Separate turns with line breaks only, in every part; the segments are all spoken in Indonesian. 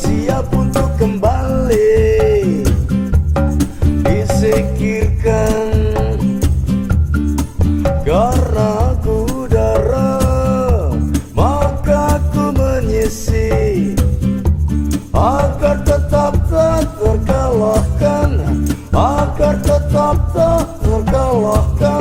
Bersiap untuk kembali. Disikirkan Karena aku darah Maka aku menyisi. Agar tetap tak terkalahkan. Agar tetap tak terkalahkan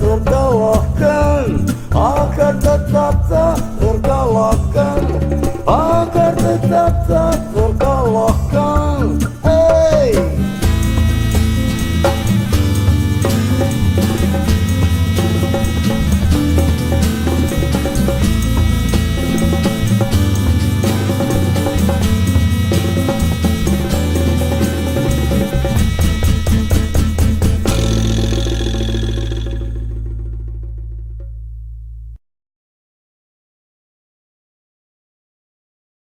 tırgalakkın Akarda tatsa tırgalakkın Akarda tatsa tırgalakkın